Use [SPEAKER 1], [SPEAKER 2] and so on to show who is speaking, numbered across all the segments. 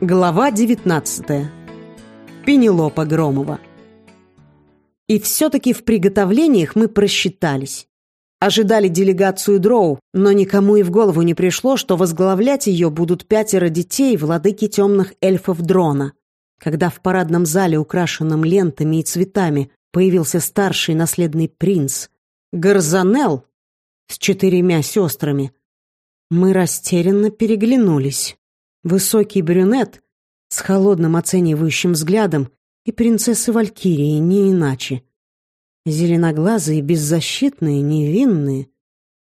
[SPEAKER 1] Глава 19. Пенелопа Громова. И все-таки в приготовлениях мы просчитались. Ожидали делегацию Дроу, но никому и в голову не пришло, что возглавлять ее будут пятеро детей владыки темных эльфов Дрона. Когда в парадном зале, украшенном лентами и цветами, появился старший наследный принц Гарзанел с четырьмя сестрами, мы растерянно переглянулись. Высокий брюнет с холодным оценивающим взглядом и принцессы Валькирии не иначе. Зеленоглазые, беззащитные, невинные,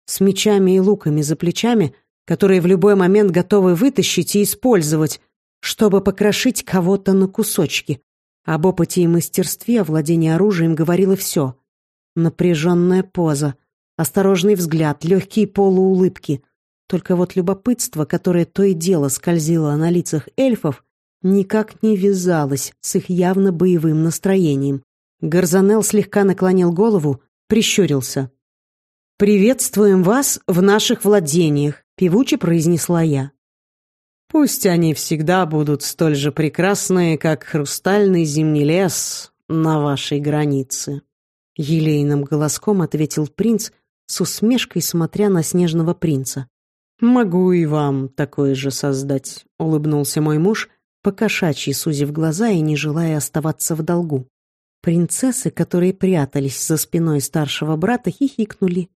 [SPEAKER 1] с мечами и луками за плечами, которые в любой момент готовы вытащить и использовать, чтобы покрошить кого-то на кусочки. Об опыте и мастерстве овладения оружием говорило все. Напряженная поза, осторожный взгляд, легкие полуулыбки — только вот любопытство, которое то и дело скользило на лицах эльфов, никак не вязалось с их явно боевым настроением. Гарзанел слегка наклонил голову, прищурился. «Приветствуем вас в наших владениях», — певуче произнесла я. «Пусть они всегда будут столь же прекрасные, как хрустальный зимний лес на вашей границе», — елейным голоском ответил принц, с усмешкой смотря на снежного принца. «Могу и вам такое же создать», — улыбнулся мой муж, покошачьи сузив глаза и не желая оставаться в долгу. Принцессы, которые прятались за спиной старшего брата, хихикнули.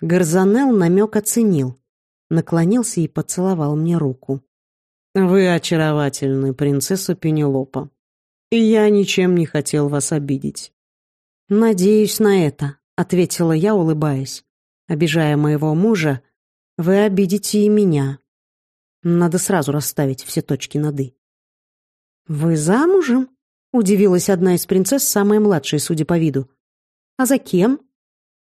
[SPEAKER 1] Гарзанел намек оценил, наклонился и поцеловал мне руку. «Вы очаровательны, принцесса Пенелопа, и я ничем не хотел вас обидеть». «Надеюсь на это», — ответила я, улыбаясь. Обижая моего мужа, вы обидите и меня. Надо сразу расставить все точки над «и». «Вы замужем?» — удивилась одна из принцесс, самая младшая, судя по виду. «А за кем?»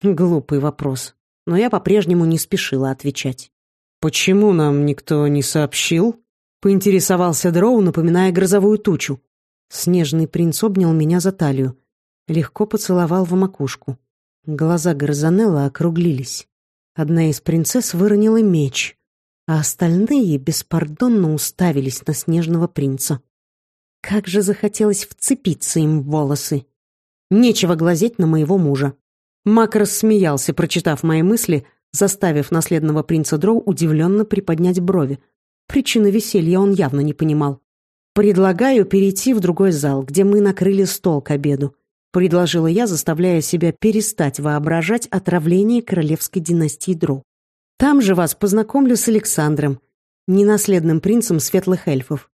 [SPEAKER 1] Глупый вопрос, но я по-прежнему не спешила отвечать. «Почему нам никто не сообщил?» — поинтересовался Дроу, напоминая грозовую тучу. Снежный принц обнял меня за талию, легко поцеловал в макушку. Глаза Горзанелла округлились. Одна из принцесс выронила меч, а остальные беспардонно уставились на снежного принца. Как же захотелось вцепиться им в волосы. Нечего глазеть на моего мужа. Мак рассмеялся, прочитав мои мысли, заставив наследного принца Дроу удивленно приподнять брови. Причины веселья он явно не понимал. «Предлагаю перейти в другой зал, где мы накрыли стол к обеду предложила я, заставляя себя перестать воображать отравление королевской династии Дро. Там же вас познакомлю с Александром, ненаследным принцем светлых эльфов.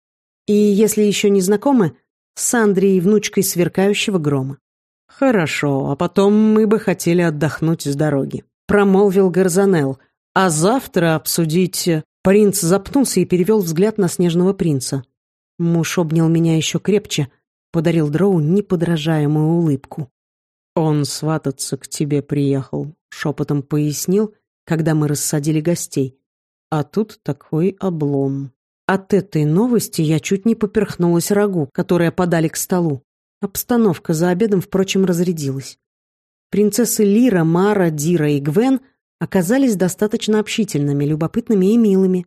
[SPEAKER 1] И, если еще не знакомы, с Андрией, внучкой сверкающего грома. «Хорошо, а потом мы бы хотели отдохнуть с дороги», — промолвил Гарзанел. «А завтра обсудить...» Принц запнулся и перевел взгляд на снежного принца. Муж обнял меня еще крепче, подарил Дроу неподражаемую улыбку. «Он свататься к тебе приехал», — шепотом пояснил, когда мы рассадили гостей. А тут такой облом. От этой новости я чуть не поперхнулась рагу, которое подали к столу. Обстановка за обедом, впрочем, разрядилась. Принцессы Лира, Мара, Дира и Гвен оказались достаточно общительными, любопытными и милыми.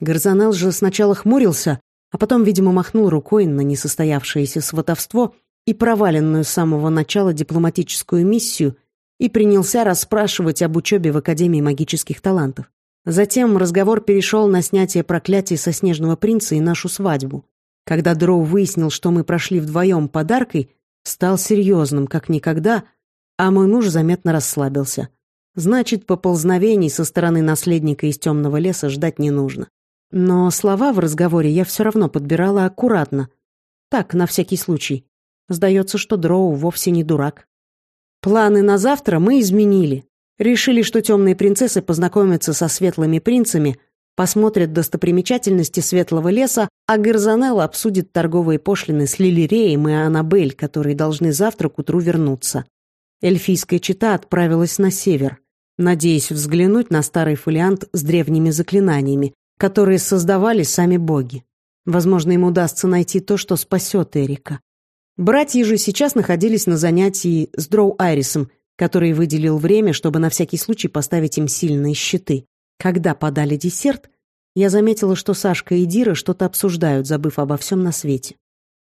[SPEAKER 1] Гарзанел же сначала хмурился, а потом, видимо, махнул рукой на несостоявшееся сватовство и проваленную с самого начала дипломатическую миссию и принялся расспрашивать об учебе в Академии магических талантов. Затем разговор перешел на снятие проклятий со Снежного принца и нашу свадьбу. Когда Дроу выяснил, что мы прошли вдвоем подаркой, стал серьезным, как никогда, а мой муж заметно расслабился. Значит, поползновений со стороны наследника из темного леса ждать не нужно. Но слова в разговоре я все равно подбирала аккуратно. Так, на всякий случай. Сдается, что Дроу вовсе не дурак. Планы на завтра мы изменили. Решили, что темные принцессы познакомятся со светлыми принцами, посмотрят достопримечательности светлого леса, а Герзанелл обсудит торговые пошлины с Лилиреем и Аннабель, которые должны завтра к утру вернуться. Эльфийская чита отправилась на север, надеясь взглянуть на старый фолиант с древними заклинаниями, которые создавали сами боги. Возможно, им удастся найти то, что спасет Эрика. Братья же сейчас находились на занятии с Дроу Айрисом, который выделил время, чтобы на всякий случай поставить им сильные щиты. Когда подали десерт, я заметила, что Сашка и Дира что-то обсуждают, забыв обо всем на свете.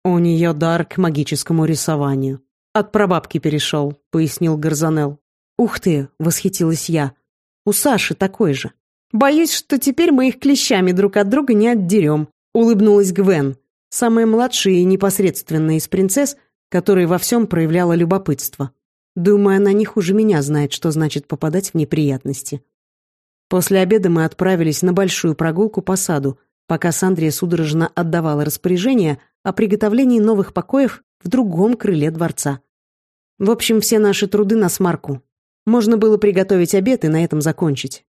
[SPEAKER 1] «У нее дар к магическому рисованию. От прабабки перешел», — пояснил Горзанел. «Ух ты!» — восхитилась я. «У Саши такой же». «Боюсь, что теперь мы их клещами друг от друга не отдерем», — улыбнулась Гвен, самая младшая и непосредственная из принцесс, которая во всем проявляла любопытство. Думаю, она не хуже меня знает, что значит попадать в неприятности. После обеда мы отправились на большую прогулку по саду, пока Сандрия судорожно отдавала распоряжение о приготовлении новых покоев в другом крыле дворца. В общем, все наши труды на смарку. Можно было приготовить обед и на этом закончить.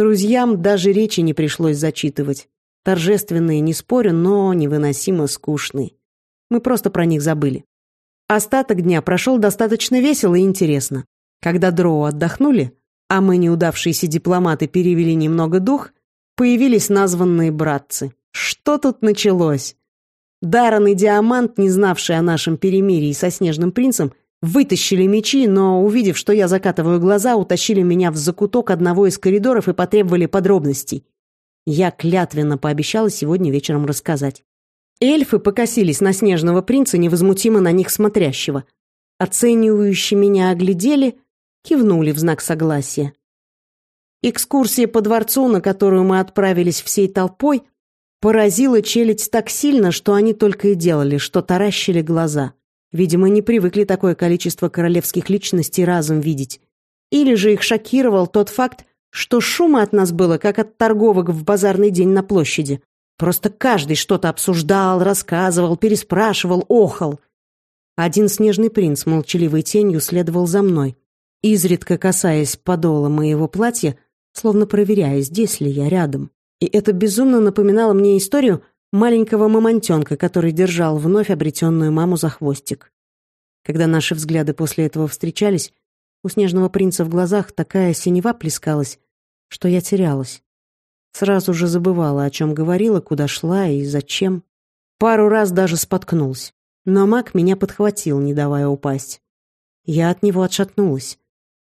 [SPEAKER 1] Друзьям даже речи не пришлось зачитывать. Торжественные, не спорю, но невыносимо скучные. Мы просто про них забыли. Остаток дня прошел достаточно весело и интересно. Когда дроу отдохнули, а мы, неудавшиеся дипломаты, перевели немного дух, появились названные братцы. Что тут началось? Даран и Диамант, не знавшие о нашем перемирии со Снежным принцем, вытащили мечи, но, увидев, что я закатываю глаза, утащили меня в закуток одного из коридоров и потребовали подробностей. Я клятвенно пообещала сегодня вечером рассказать. Эльфы покосились на Снежного принца, невозмутимо на них смотрящего. Оценивающие меня оглядели — кивнули в знак согласия. Экскурсия по дворцу, на которую мы отправились всей толпой, поразила челядь так сильно, что они только и делали, что таращили глаза. Видимо, не привыкли такое количество королевских личностей разом видеть. Или же их шокировал тот факт, что шума от нас было, как от торговок в базарный день на площади. Просто каждый что-то обсуждал, рассказывал, переспрашивал, охал. Один снежный принц молчаливой тенью следовал за мной изредка касаясь подола моего платья, словно проверяя, здесь ли я рядом. И это безумно напоминало мне историю маленького мамонтенка, который держал вновь обретенную маму за хвостик. Когда наши взгляды после этого встречались, у снежного принца в глазах такая синева плескалась, что я терялась. Сразу же забывала, о чем говорила, куда шла и зачем. Пару раз даже споткнулась. Но маг меня подхватил, не давая упасть. Я от него отшатнулась.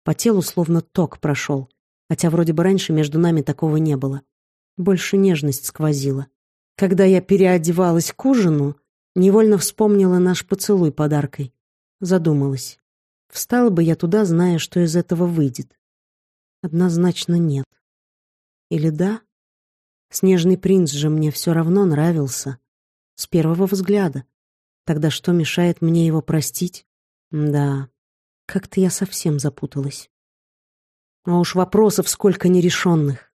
[SPEAKER 1] По телу словно ток прошел, хотя вроде бы раньше между нами такого не было. Больше нежность сквозила. Когда я переодевалась к ужину, невольно вспомнила наш поцелуй подаркой. Задумалась. Встала бы я туда, зная, что из этого выйдет. Однозначно нет. Или да? Снежный принц же мне все равно нравился. С первого взгляда. Тогда что мешает мне его простить? Да, как-то я совсем запуталась. А уж вопросов сколько нерешенных.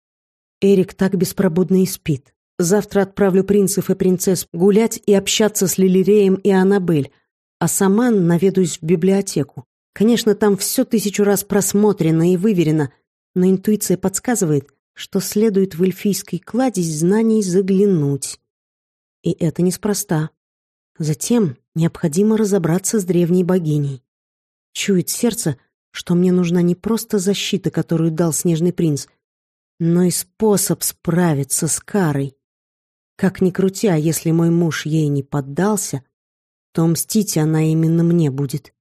[SPEAKER 1] Эрик так беспробудно и спит. Завтра отправлю принцев и принцесс гулять и общаться с Лилиреем и Аннабель, а сама наведусь в библиотеку. Конечно, там все тысячу раз просмотрено и выверено, но интуиция подсказывает, что следует в эльфийской кладезь знаний заглянуть. И это неспроста. Затем необходимо разобраться с древней богиней. Чует сердце, что мне нужна не просто защита, которую дал Снежный принц, но и способ справиться с карой. Как ни крутя, если мой муж ей не поддался, то мстить она именно мне будет.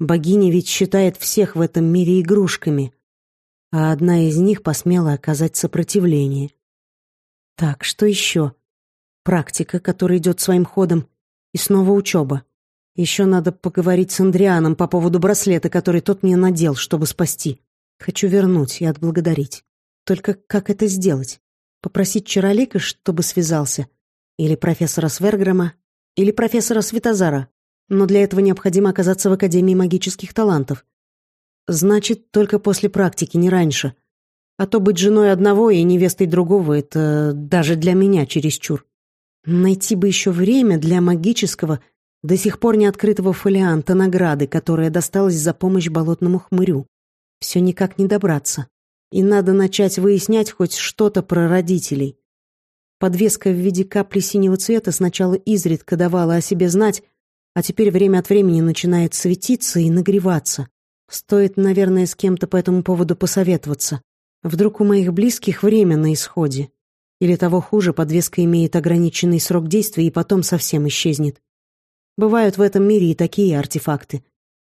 [SPEAKER 1] Богиня ведь считает всех в этом мире игрушками, а одна из них посмела оказать сопротивление. Так, что еще? Практика, которая идет своим ходом, и снова учеба. Еще надо поговорить с Андрианом по поводу браслета, который тот мне надел, чтобы спасти. Хочу вернуть и отблагодарить. Только как это сделать? Попросить Чаролика, чтобы связался? Или профессора Сверграма? Или профессора Светозара? Но для этого необходимо оказаться в Академии магических талантов. Значит, только после практики, не раньше. А то быть женой одного и невестой другого — это даже для меня чересчур. Найти бы еще время для магического — до сих пор не открытого фолианта награды, которая досталась за помощь болотному хмырю. Все никак не добраться. И надо начать выяснять хоть что-то про родителей. Подвеска в виде капли синего цвета сначала изредка давала о себе знать, а теперь время от времени начинает светиться и нагреваться. Стоит, наверное, с кем-то по этому поводу посоветоваться. Вдруг у моих близких время на исходе. Или того хуже, подвеска имеет ограниченный срок действия и потом совсем исчезнет. Бывают в этом мире и такие артефакты.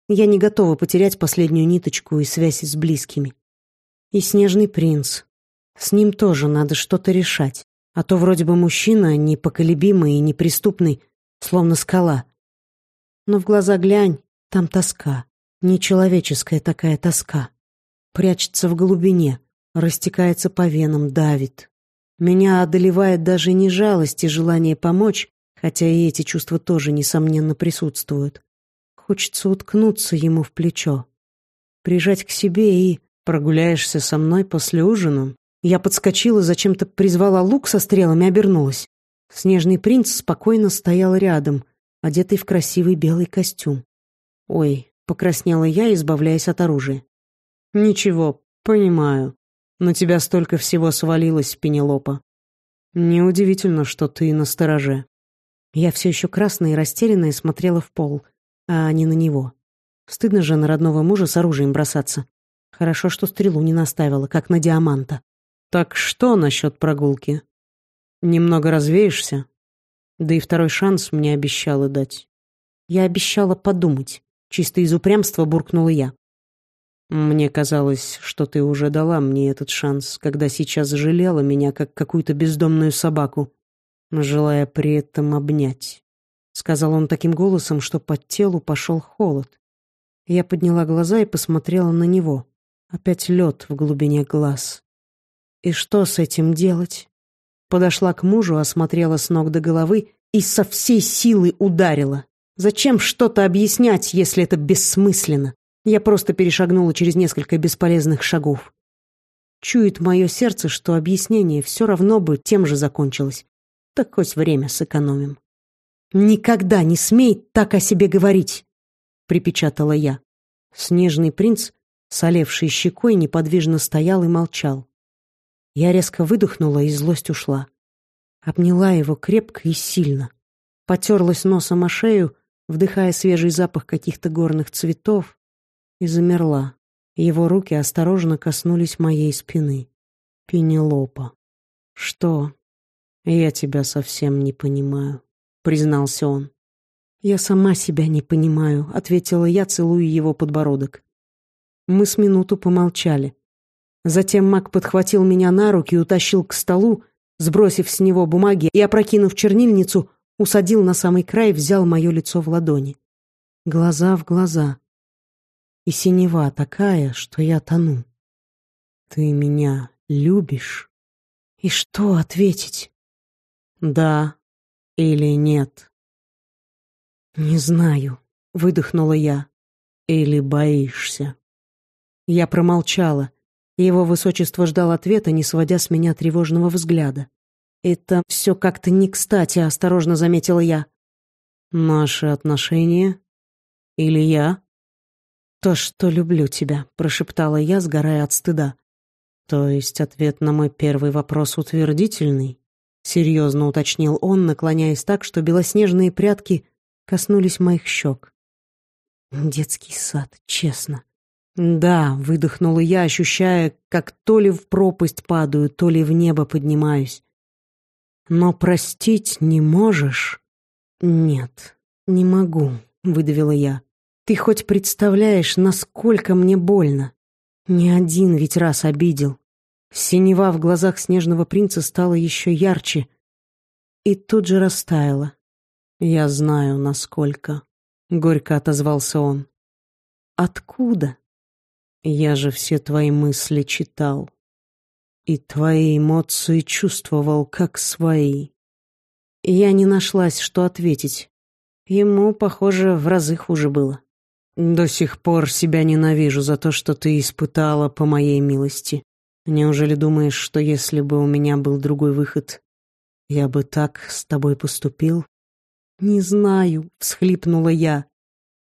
[SPEAKER 1] Я не готова потерять последнюю ниточку и связь с близкими. И снежный принц. С ним тоже надо что-то решать. А то вроде бы мужчина непоколебимый и неприступный, словно скала. Но в глаза глянь, там тоска, нечеловеческая такая тоска. Прячется в глубине, растекается по венам, давит. Меня одолевает даже не жалость и желание помочь, хотя и эти чувства тоже, несомненно, присутствуют. Хочется уткнуться ему в плечо, прижать к себе и... «Прогуляешься со мной после ужина?» Я подскочила, зачем-то призвала лук со стрелами, обернулась. Снежный принц спокойно стоял рядом, одетый в красивый белый костюм. «Ой», — покраснела я, избавляясь от оружия. «Ничего, понимаю. На тебя столько всего свалилось, Пенелопа. Неудивительно, что ты на стороже». Я все еще красная и растерянная смотрела в пол, а не на него. Стыдно же на родного мужа с оружием бросаться. Хорошо, что стрелу не наставила, как на диаманта. Так что насчет прогулки? Немного развеешься? Да и второй шанс мне обещала дать. Я обещала подумать. Чисто из упрямства буркнула я. Мне казалось, что ты уже дала мне этот шанс, когда сейчас жалела меня, как какую-то бездомную собаку, желая при этом обнять. Сказал он таким голосом, что под телу пошел холод. Я подняла глаза и посмотрела на него. Опять лед в глубине глаз. И что с этим делать? Подошла к мужу, осмотрела с ног до головы и со всей силы ударила. Зачем что-то объяснять, если это бессмысленно? Я просто перешагнула через несколько бесполезных шагов. Чует мое сердце, что объяснение все равно бы тем же закончилось. Так хоть время сэкономим. «Никогда не смей так о себе говорить!» — припечатала я. Снежный принц солевший щекой, неподвижно стоял и молчал. Я резко выдохнула, и злость ушла. Обняла его крепко и сильно. Потерлась носом о шею, вдыхая свежий запах каких-то горных цветов, и замерла. Его руки осторожно коснулись моей спины. Пенелопа. «Что?» «Я тебя совсем не понимаю», — признался он. «Я сама себя не понимаю», — ответила я, целуя его подбородок. Мы с минуту помолчали. Затем Мак подхватил меня на руки и утащил к столу, сбросив с него бумаги и, опрокинув чернильницу, усадил на самый край и взял мое лицо в ладони. Глаза в глаза. И синева такая, что я тону. «Ты меня любишь?» И что ответить? «Да или нет?» «Не знаю», — выдохнула я. «Или боишься?» Я промолчала. Его высочество ждал ответа, не сводя с меня тревожного взгляда. «Это все как-то не кстати», — осторожно заметила я. «Наши отношения? Или я?» «То, что люблю тебя», — прошептала я, сгорая от стыда. «То есть ответ на мой первый вопрос утвердительный?» — серьезно уточнил он, наклоняясь так, что белоснежные прятки коснулись моих щек. «Детский сад, честно. «Да», — выдохнула я, ощущая, как то ли в пропасть падаю, то ли в небо поднимаюсь. «Но простить не можешь?» «Нет, не могу», — выдавила я. «Ты хоть представляешь, насколько мне больно? Ни один ведь раз обидел». Синева в глазах снежного принца стала еще ярче и тут же растаяла. «Я знаю, насколько», — горько отозвался он. «Откуда?» Я же все твои мысли читал. И твои эмоции чувствовал как свои. Я не нашлась, что ответить. Ему, похоже, в разы хуже было. До сих пор себя ненавижу за то, что ты испытала по моей милости. Неужели думаешь, что если бы у меня был другой выход, я бы так с тобой поступил? Не знаю, всхлипнула я.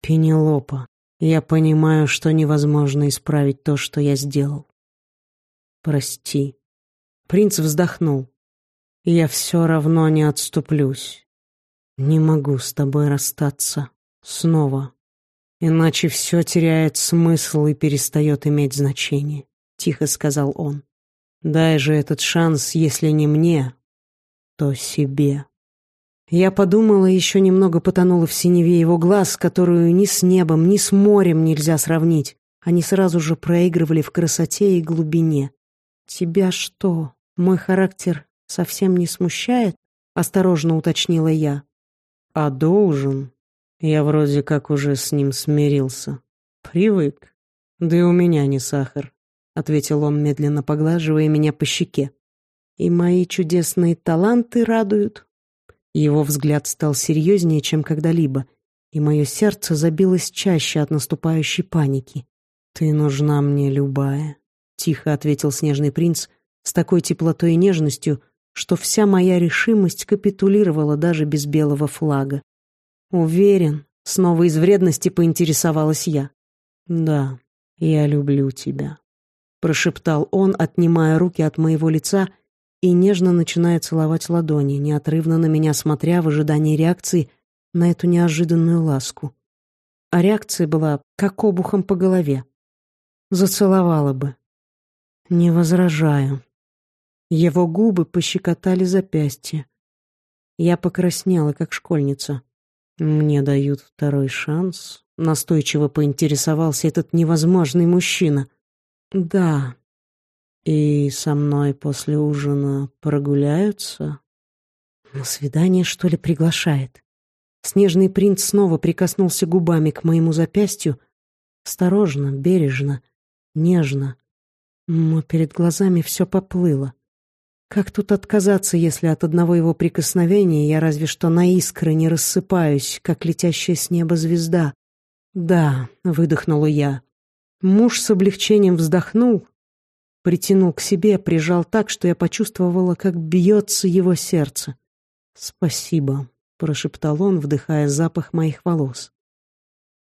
[SPEAKER 1] Пенелопа, я понимаю, что невозможно исправить то, что я сделал. Прости. Принц вздохнул. Я все равно не отступлюсь. Не могу с тобой расстаться. Снова. Иначе все теряет смысл и перестает иметь значение, — тихо сказал он. Дай же этот шанс, если не мне, то себе. Я подумала, еще немного потонула в синеве его глаз, которую ни с небом, ни с морем нельзя сравнить. Они сразу же проигрывали в красоте и глубине. «Тебя что, мой характер совсем не смущает?» — осторожно уточнила я.
[SPEAKER 2] «А должен? Я вроде как уже с ним смирился. Привык. Да и у меня не сахар», — ответил он, медленно поглаживая меня по щеке.
[SPEAKER 1] «И мои чудесные таланты радуют».
[SPEAKER 2] Его взгляд стал серьезнее, чем когда-либо, и мое сердце забилось чаще от наступающей паники. «Ты нужна мне любая», — тихо ответил снежный принц с такой теплотой и нежностью, что вся моя решимость капитулировала даже без белого флага.
[SPEAKER 1] «Уверен», — снова из вредности поинтересовалась я.
[SPEAKER 2] «Да, я люблю тебя», —
[SPEAKER 1] прошептал он, отнимая руки от моего лица и нежно начиная целовать ладони, неотрывно на меня смотря в ожидании реакции на эту неожиданную ласку. А реакция была как обухом по голове. Зацеловала бы. Не возражаю. Его губы пощекотали запястье. Я покраснела, как школьница.
[SPEAKER 2] «Мне дают второй шанс», — настойчиво поинтересовался этот невозможный мужчина.
[SPEAKER 1] «Да».
[SPEAKER 2] «И со мной после ужина прогуляются?»
[SPEAKER 1] «На свидание, что ли, приглашает?» Снежный принц снова прикоснулся губами к моему запястью, осторожно, бережно, нежно. Но перед глазами все поплыло. Как тут отказаться, если от одного его прикосновения я разве что на искры не рассыпаюсь, как летящая с неба звезда? Да, выдохнула я. Муж с облегчением вздохнул, притянул к себе, прижал так, что я почувствовала, как бьется его сердце. «Спасибо», — прошептал он, вдыхая запах моих волос.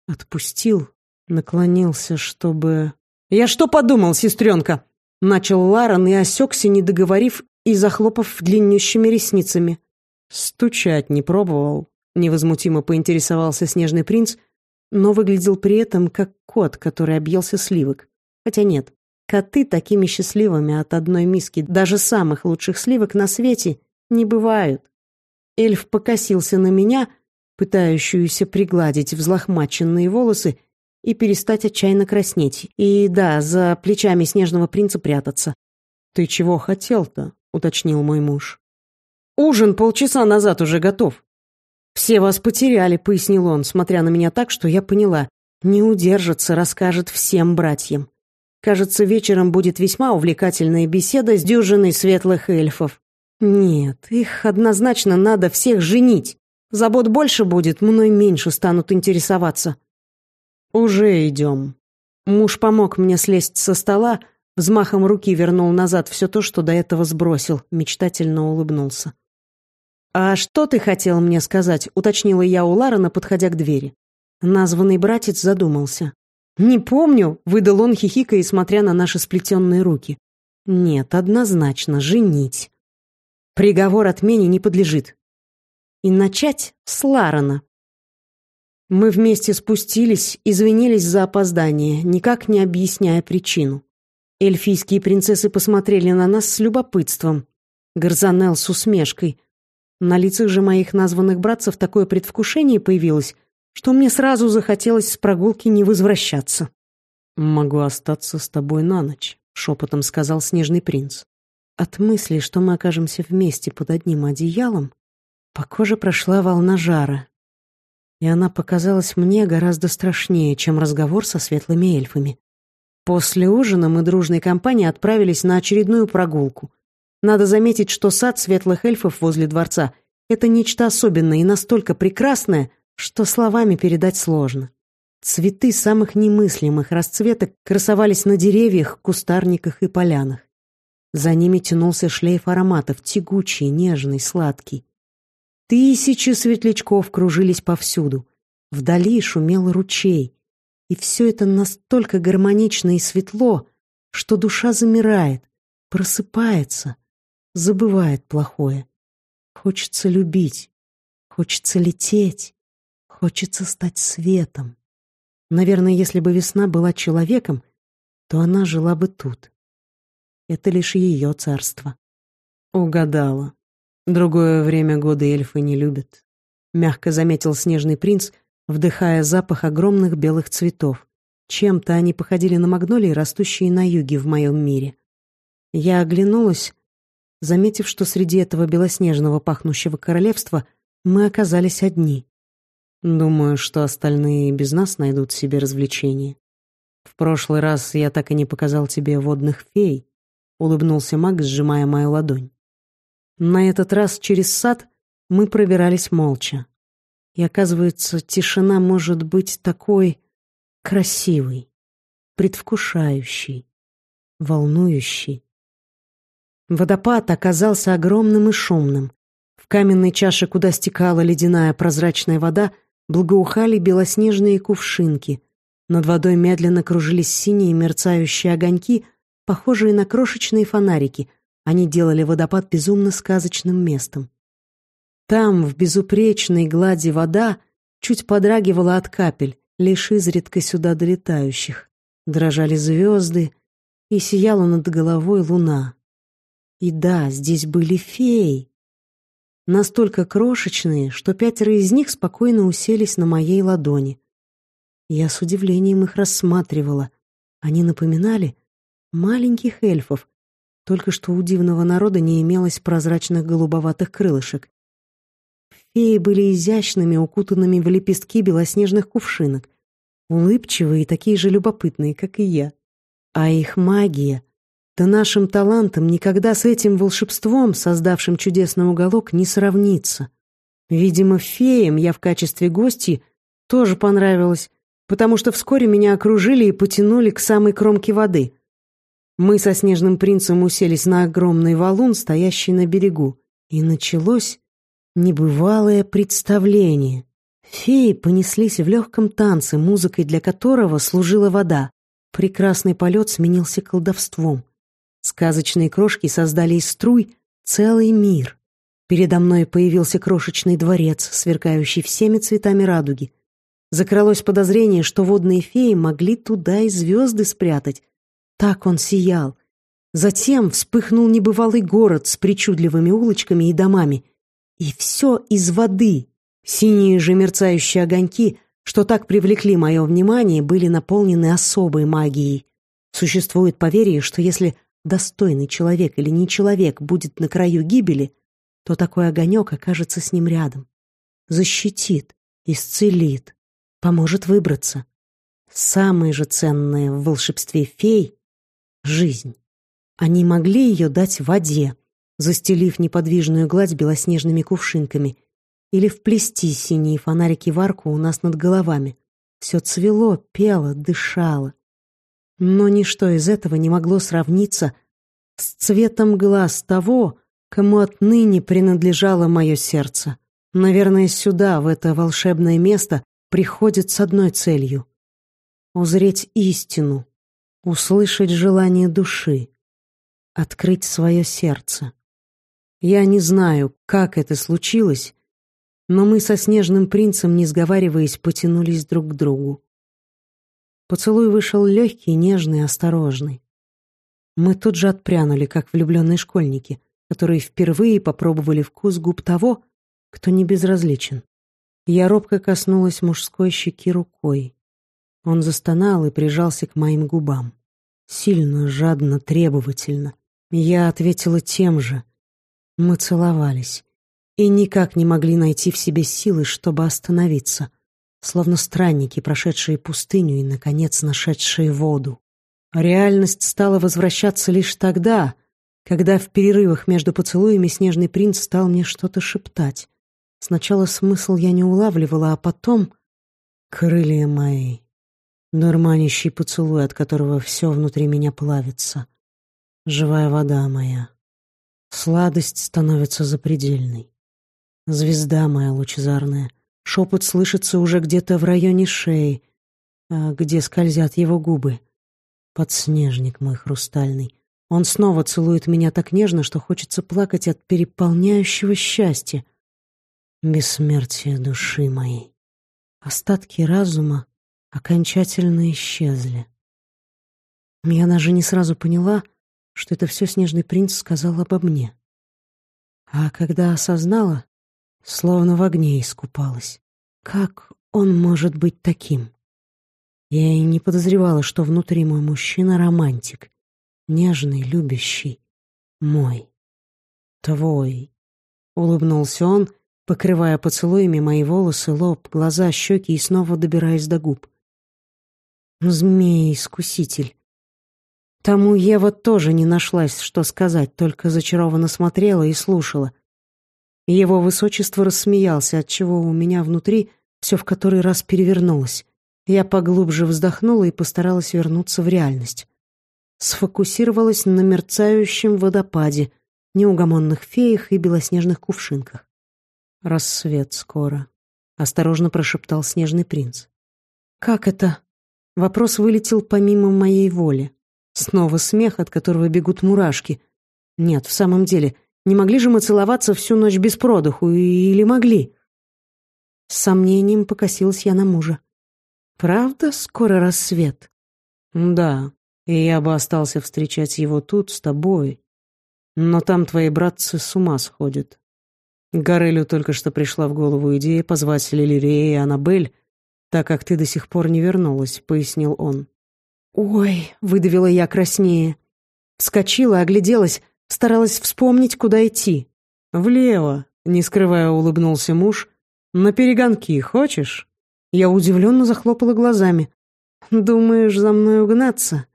[SPEAKER 1] Отпустил, наклонился, чтобы... «Я что подумал, сестренка?» Начал Ларен и осекся, не договорив и захлопав длиннющими ресницами.
[SPEAKER 2] «Стучать не пробовал», — невозмутимо поинтересовался снежный принц,
[SPEAKER 1] но выглядел при этом как кот, который объелся сливок. Хотя нет, коты такими счастливыми от одной миски, даже самых лучших сливок на свете, не бывают. Эльф покосился на меня, пытающуюся пригладить взлохмаченные волосы и перестать отчаянно краснеть. И да, за плечами снежного принца прятаться.
[SPEAKER 2] «Ты чего хотел-то?» — уточнил мой муж.
[SPEAKER 1] «Ужин полчаса назад уже готов». «Все вас потеряли», — пояснил он, смотря на меня так, что я поняла. «Не удержится, расскажет всем братьям. Кажется, вечером будет весьма увлекательная беседа с дюжиной светлых эльфов. Нет, их однозначно надо всех женить. Забот больше будет, мной меньше станут интересоваться».
[SPEAKER 2] «Уже идем».
[SPEAKER 1] Муж помог мне слезть со стола, — Взмахом руки вернул назад все то, что до этого сбросил, мечтательно улыбнулся. «А что ты хотел мне сказать?» — уточнила я у Ларена, подходя к двери. Названный братец задумался. «Не помню», — выдал он, хихикая, смотря на наши сплетенные руки. «Нет, однозначно, женить. Приговор отмене не подлежит. И начать с Ларена». Мы вместе спустились, извинились за опоздание, никак не объясняя причину. Эльфийские принцессы посмотрели на нас с любопытством. Гарзанел с усмешкой. На лицах же моих названных братцев такое предвкушение появилось, что мне сразу захотелось с прогулки не возвращаться.
[SPEAKER 2] «Могу остаться с тобой на ночь», — шепотом сказал снежный принц.
[SPEAKER 1] От мысли, что мы окажемся вместе под одним одеялом, по коже прошла волна жара. И она показалась мне гораздо страшнее, чем разговор со светлыми эльфами. После ужина мы дружной компанией отправились на очередную прогулку. Надо заметить, что сад светлых эльфов возле дворца — это нечто особенное и настолько прекрасное, что словами передать сложно. Цветы самых немыслимых расцветок красовались на деревьях, кустарниках и полянах. За ними тянулся шлейф ароматов, тягучий, нежный, сладкий. Тысячи светлячков кружились повсюду. Вдали шумел ручей, и все это настолько гармонично и светло, что душа замирает, просыпается, забывает плохое. Хочется любить, хочется лететь, хочется стать светом. Наверное, если бы весна была человеком, то она жила бы тут. Это лишь ее царство.
[SPEAKER 2] Угадала. Другое время года эльфы не любят. Мягко заметил снежный принц — вдыхая запах огромных белых цветов. Чем-то они походили на магнолии, растущие на юге в моем мире. Я оглянулась, заметив, что среди этого белоснежного пахнущего королевства мы оказались одни. Думаю, что остальные без нас найдут себе развлечения. В прошлый раз я так и не показал тебе водных фей, улыбнулся Маг, сжимая мою ладонь. На этот раз через сад мы пробирались молча. И оказывается, тишина может быть такой красивой, предвкушающей, волнующей. Водопад оказался огромным и шумным. В каменной чаше, куда стекала ледяная прозрачная вода, благоухали белоснежные кувшинки. Над водой медленно кружились синие мерцающие огоньки, похожие на крошечные фонарики. Они делали водопад безумно сказочным местом. Там, в безупречной глади вода, чуть подрагивала от капель, лишь изредка сюда долетающих. Дрожали звезды, и сияла над головой луна. И да, здесь были феи. Настолько крошечные, что пятеро из них спокойно уселись на моей ладони. Я с удивлением их рассматривала. Они напоминали маленьких эльфов, только что у дивного народа не имелось прозрачных голубоватых крылышек. Феи были изящными, укутанными в лепестки белоснежных кувшинок, улыбчивые и такие же любопытные, как и я. А их магия да нашим талантом никогда с этим волшебством, создавшим чудесный уголок, не сравнится. Видимо, феям я в качестве гости тоже понравилась, потому что вскоре меня окружили и потянули к самой кромке воды. Мы со снежным принцем уселись на огромный валун, стоящий на берегу, и началось небывалое представление. Феи понеслись в легком танце, музыкой для которого служила вода. Прекрасный полет сменился колдовством. Сказочные крошки создали из струй целый мир. Передо мной появился крошечный дворец, сверкающий всеми цветами радуги. Закралось подозрение, что водные феи могли туда и звезды спрятать. Так он сиял. Затем вспыхнул небывалый город с причудливыми улочками и домами. И все из воды. Синие же мерцающие огоньки, что так привлекли мое внимание, были наполнены особой магией. Существует поверье, что если достойный человек или не человек будет на краю гибели, то такой огонек окажется с ним рядом. Защитит, исцелит, поможет выбраться. Самое же ценное в волшебстве фей — жизнь. Они могли ее дать воде, застелив неподвижную гладь белоснежными кувшинками, или вплести синие фонарики в арку у нас над головами. Все цвело, пело, дышало. Но ничто из этого не могло сравниться с цветом глаз того, кому отныне принадлежало мое сердце. Наверное, сюда, в это волшебное место, приходит с одной целью — узреть истину, услышать желание души, открыть свое сердце. Я не знаю, как это случилось, но мы со снежным принцем, не сговариваясь, потянулись друг к другу. Поцелуй вышел легкий, нежный, осторожный. Мы тут же отпрянули, как влюбленные школьники, которые впервые попробовали вкус губ того, кто не безразличен. Я робко коснулась мужской щеки рукой. Он застонал и прижался к моим губам. Сильно, жадно, требовательно. Я ответила тем же. Мы целовались и никак не могли найти в себе силы, чтобы остановиться словно странники, прошедшие пустыню и, наконец, нашедшие воду. Реальность стала возвращаться лишь тогда, когда в перерывах между поцелуями снежный принц стал мне что-то шептать. Сначала смысл я не улавливала, а потом — крылья мои, дурманящий поцелуй, от которого все внутри меня плавится, живая вода моя. Сладость становится запредельной. Звезда моя лучезарная, Шепот слышится уже где-то в районе шеи, а где скользят его губы. Подснежник мой хрустальный. Он снова целует меня так нежно, что хочется плакать от переполняющего счастья. Бессмертие души моей. Остатки разума окончательно исчезли. Я даже не сразу поняла, что это все Снежный принц сказал обо мне. А когда осознала, словно в огне искупалась. Как он может быть таким? Я и не подозревала, что внутри мой мужчина романтик, нежный, любящий, мой. «Твой», — улыбнулся он, покрывая поцелуями мои волосы, лоб, глаза, щеки и снова добираясь до губ. «Змей-искуситель». Тому Ева тоже не нашлась, что сказать, только зачарованно смотрела и слушала. Его высочество рассмеялся, отчего у меня внутри все в который раз перевернулось. Я поглубже вздохнула и постаралась вернуться в реальность. Сфокусировалась на мерцающем водопаде, неугомонных феях и белоснежных кувшинках. «Рассвет скоро», — осторожно прошептал снежный принц. «Как это?» Вопрос вылетел помимо моей воли. Снова смех, от которого бегут мурашки. Нет, в самом деле, не могли же мы целоваться всю ночь без продыху, или могли? С сомнением покосилась я на мужа. «Правда, скоро рассвет?» «Да, и я бы остался встречать его тут, с тобой. Но там твои братцы с ума сходят. Горелю только что пришла в голову идея позвать Лилирея и Аннабель, так как ты до сих пор не вернулась», — пояснил он. «Ой», — выдавила я краснее. Вскочила, огляделась, старалась вспомнить, куда идти.
[SPEAKER 3] «Влево», — не скрывая улыбнулся муж, — «на перегонки хочешь?»
[SPEAKER 2] Я удивленно захлопала глазами. «Думаешь, за мной угнаться?»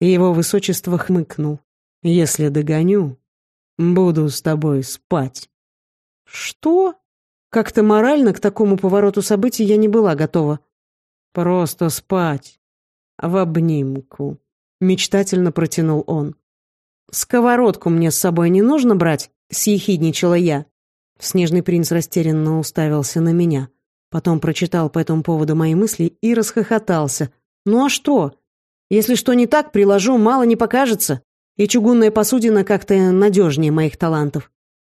[SPEAKER 2] Его высочество хмыкнул.
[SPEAKER 3] «Если догоню, буду с тобой спать».
[SPEAKER 2] «Что?» Как-то морально к такому повороту событий я не была готова.
[SPEAKER 3] «Просто спать. В обнимку», — мечтательно протянул он.
[SPEAKER 2] «Сковородку мне с собой не нужно брать?» — съехидничала я. Снежный принц растерянно уставился на меня. Потом прочитал по этому поводу мои мысли и расхохотался. «Ну а что? Если что не так, приложу, мало не покажется. И чугунная посудина как-то надежнее моих талантов.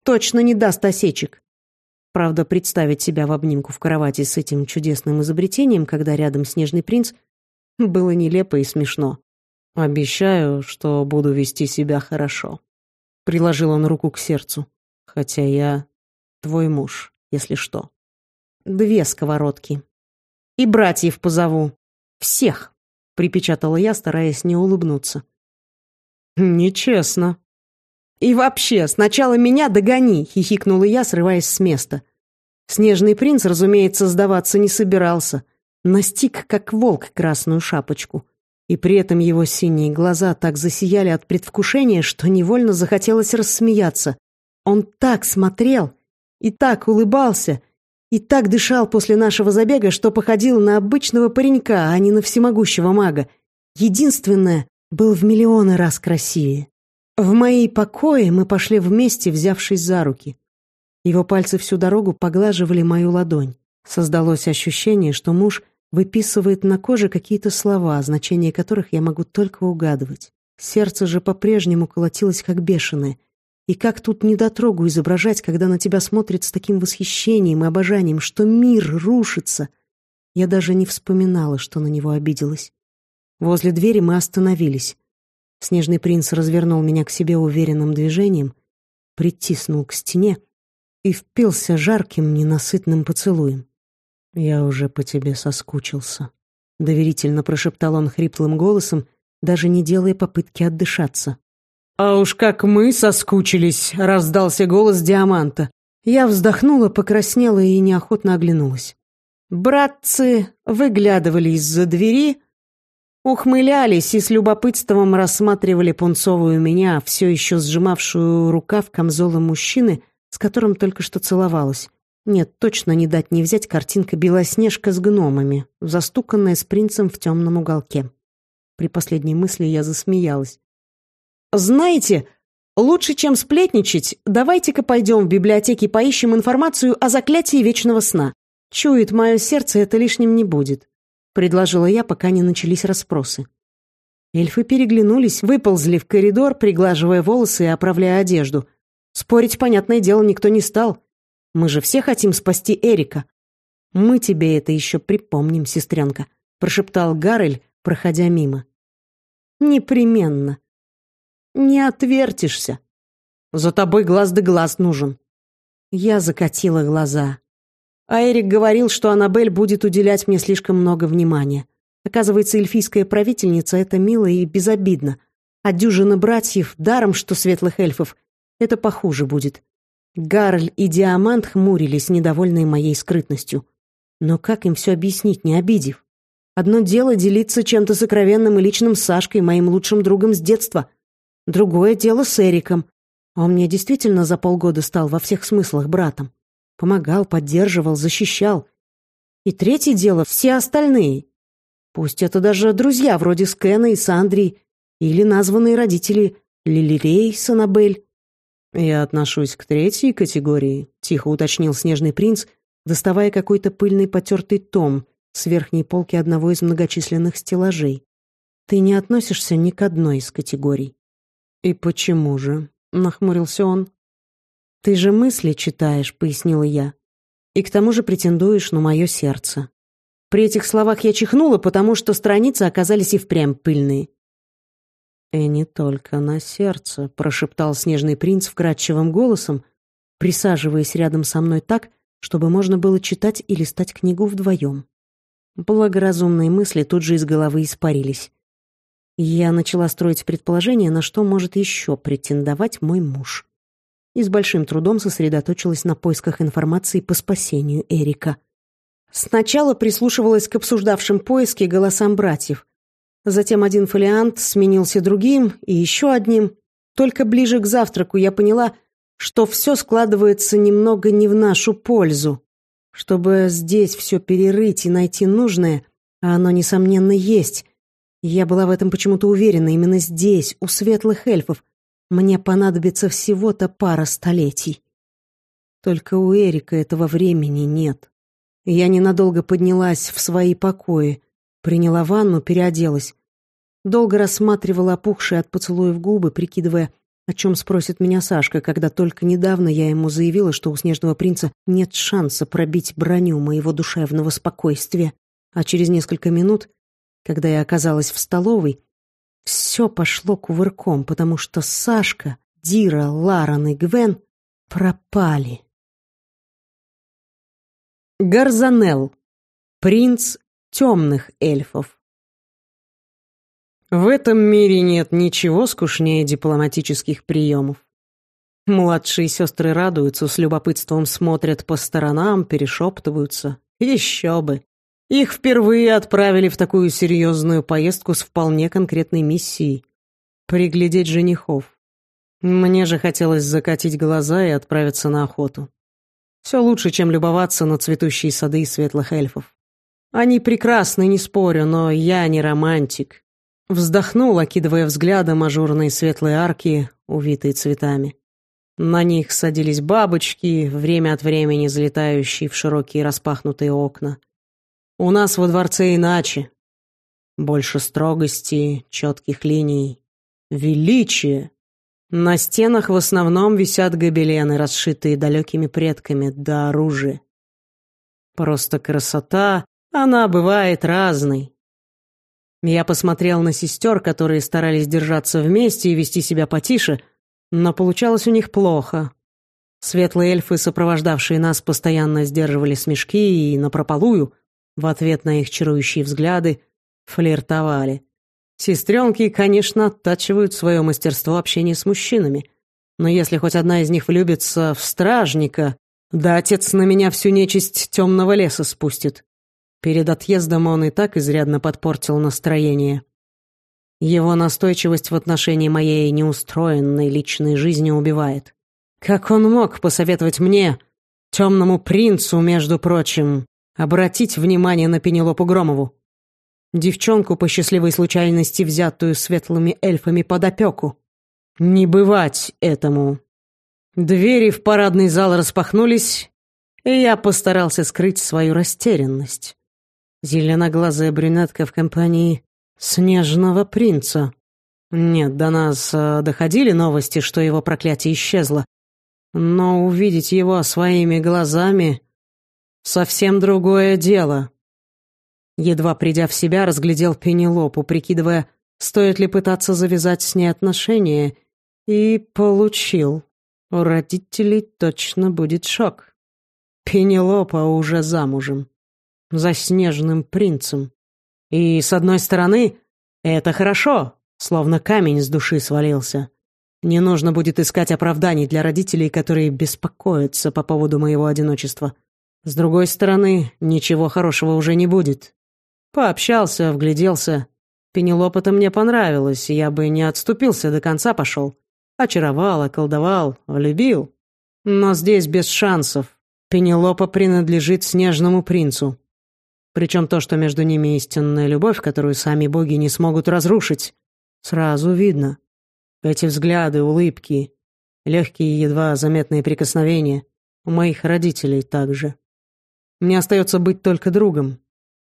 [SPEAKER 2] Точно не даст осечек». Правда, представить себя в обнимку в кровати с этим чудесным изобретением, когда рядом снежный принц, было нелепо и смешно.
[SPEAKER 3] «Обещаю, что буду вести себя хорошо», — приложил он руку к сердцу. «Хотя я твой муж, если что»
[SPEAKER 2] две сковородки. И братьев позову. Всех, припечатала я, стараясь не улыбнуться.
[SPEAKER 3] Нечестно.
[SPEAKER 2] И вообще, сначала меня догони, хихикнула я, срываясь с места. Снежный принц, разумеется, сдаваться не собирался. Настиг, как волк, красную шапочку. И при этом его синие глаза так засияли от предвкушения, что невольно захотелось рассмеяться. Он так смотрел и так улыбался, и так дышал после нашего забега, что походил на обычного паренька, а не на всемогущего мага. Единственное, был в миллионы раз красивее. В мои покои мы пошли вместе, взявшись за руки. Его пальцы всю дорогу поглаживали мою ладонь. Создалось ощущение, что муж выписывает на коже какие-то слова, значение которых я могу только угадывать. Сердце же по-прежнему колотилось как бешеное, и как тут недотрогу изображать, когда на тебя смотрят с таким восхищением и обожанием, что мир рушится? Я даже не вспоминала, что на него обиделась. Возле двери мы остановились. Снежный принц развернул меня к себе уверенным движением, притиснул к стене и впился жарким, ненасытным поцелуем. «Я уже по тебе соскучился», — доверительно прошептал он хриплым голосом, даже не делая попытки отдышаться.
[SPEAKER 3] «А уж как мы соскучились!» — раздался голос Диаманта.
[SPEAKER 2] Я вздохнула, покраснела и неохотно оглянулась. Братцы выглядывали из-за двери, ухмылялись и с любопытством рассматривали пунцовую меня, все еще сжимавшую рукав камзола мужчины, с которым только что целовалась. Нет, точно не дать не взять картинка «Белоснежка с гномами», застуканная с принцем в темном уголке. При последней мысли я засмеялась. «Знаете, лучше, чем сплетничать, давайте-ка пойдем в библиотеке и поищем информацию о заклятии вечного сна. Чует мое сердце, это лишним не будет», — предложила я, пока не начались расспросы. Эльфы переглянулись, выползли в коридор, приглаживая волосы и оправляя одежду. Спорить, понятное дело, никто не стал. Мы же все хотим спасти Эрика. «Мы тебе это еще припомним, сестренка», — прошептал Гарель, проходя мимо. «Непременно», не отвертишься. За тобой глаз да глаз нужен. Я закатила глаза. А Эрик говорил, что Аннабель будет уделять мне слишком много внимания. Оказывается, эльфийская правительница — это мило и безобидно. А дюжина братьев, даром что светлых эльфов,
[SPEAKER 1] это похуже будет. Гарль и Диамант хмурились, недовольные моей скрытностью. Но как им все объяснить, не обидев? Одно дело делиться чем-то сокровенным и личным с Сашкой, моим лучшим другом с детства. Другое дело с Эриком. Он мне действительно за полгода стал во всех смыслах братом. Помогал, поддерживал, защищал. И третье дело — все остальные. Пусть это даже друзья вроде Скена и Сандри, или названные родители Лилирей с.
[SPEAKER 3] «Я отношусь к третьей категории», — тихо уточнил снежный принц, доставая какой-то пыльный потертый том с верхней полки одного из многочисленных стеллажей. «Ты не относишься ни к одной из категорий». «И почему же?» — нахмурился он. «Ты же мысли читаешь», — пояснила я. «И к тому же претендуешь на мое сердце». При этих словах я чихнула, потому что страницы оказались и впрямь пыльные. «И не только на сердце», — прошептал снежный принц вкрадчивым голосом, присаживаясь рядом со мной так, чтобы можно было читать и листать книгу вдвоем. Благоразумные мысли тут же из головы испарились. Я начала строить предположение, на что может еще претендовать мой муж. И с большим трудом сосредоточилась на поисках информации по спасению Эрика. Сначала прислушивалась к обсуждавшим поиски голосам братьев, Затем один фолиант сменился другим и еще одним. Только ближе к завтраку я поняла, что все складывается немного не в нашу пользу. Чтобы здесь все перерыть и найти нужное, а оно, несомненно, есть, я была в этом почему-то уверена, именно здесь, у светлых эльфов, мне понадобится всего-то пара столетий. Только у Эрика этого времени нет. Я ненадолго поднялась в свои покои, приняла ванну, переоделась. Долго рассматривала опухшие от поцелуев губы, прикидывая, о чем спросит меня Сашка, когда только недавно я ему заявила, что у Снежного принца нет шанса пробить броню моего душевного спокойствия. А через несколько минут, когда я оказалась в столовой, все пошло кувырком, потому что Сашка, Дира, Ларан и Гвен пропали. Гарзанел, принц темных эльфов. В этом мире нет ничего скучнее дипломатических приемов. Младшие сестры радуются, с любопытством смотрят по сторонам, перешептываются. Еще бы! Их впервые отправили в такую серьезную поездку с вполне конкретной миссией — приглядеть женихов. Мне же хотелось закатить глаза и отправиться на охоту. Все лучше, чем любоваться на цветущие сады светлых эльфов. Они прекрасны, не спорю, но я не романтик. Вздохнул, окидывая взглядом ажурные светлые арки, увитые цветами. На них садились бабочки, время от времени залетающие в широкие распахнутые окна. У нас во дворце иначе. Больше строгости, четких линий, величия. На стенах в основном висят гобелены, расшитые далекими предками, да оружие. Просто красота, она бывает разной. Я посмотрел на сестер, которые старались держаться вместе и вести себя потише, но получалось у них плохо. Светлые эльфы, сопровождавшие нас, постоянно сдерживали смешки и напропалую, в ответ на их чарующие взгляды, флиртовали. Сестренки, конечно, оттачивают свое мастерство общения с мужчинами, но если хоть одна из них влюбится в стражника, да отец на меня всю нечисть темного леса спустит. Перед отъездом он и так изрядно подпортил настроение. Его настойчивость в отношении моей неустроенной личной жизни убивает. Как он мог посоветовать мне, темному принцу, между прочим, обратить внимание на Пенелопу Громову? Девчонку, по счастливой случайности взятую светлыми эльфами под опеку. Не бывать этому. Двери в парадный зал распахнулись, и я постарался скрыть свою растерянность. Зеленоглазая брюнетка в компании снежного принца. Нет, до нас э, доходили новости, что его проклятие исчезло. Но увидеть его своими глазами — совсем другое дело. Едва придя в себя, разглядел Пенелопу, прикидывая, стоит ли пытаться завязать с ней отношения, и получил. У родителей точно будет шок. Пенелопа уже замужем за снежным принцем. И, с одной стороны, это хорошо, словно камень с души свалился. Не нужно будет искать оправданий для родителей, которые беспокоятся по поводу моего одиночества. С другой стороны, ничего хорошего уже не будет. Пообщался, вгляделся. Пенелопа-то мне понравилась, я бы не отступился, до конца пошел. Очаровал, околдовал, влюбил. Но здесь без шансов. Пенелопа принадлежит снежному принцу. Причем то, что между ними истинная любовь, которую сами боги не смогут разрушить, сразу видно. Эти взгляды, улыбки, легкие едва заметные прикосновения у моих родителей также. Мне остается быть только другом.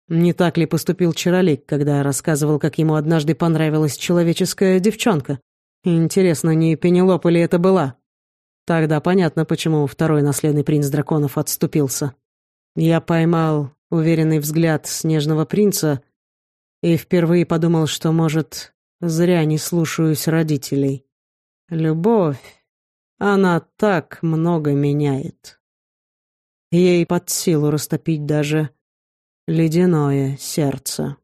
[SPEAKER 3] Не так ли поступил Чаролик, когда рассказывал, как ему однажды понравилась человеческая девчонка? Интересно, не Пенелопа ли это была? Тогда понятно, почему второй наследный принц драконов отступился. Я поймал уверенный взгляд снежного принца и впервые подумал, что, может, Зря не слушаюсь родителей. Любовь, она так много меняет. Ей под силу растопить даже ледяное сердце.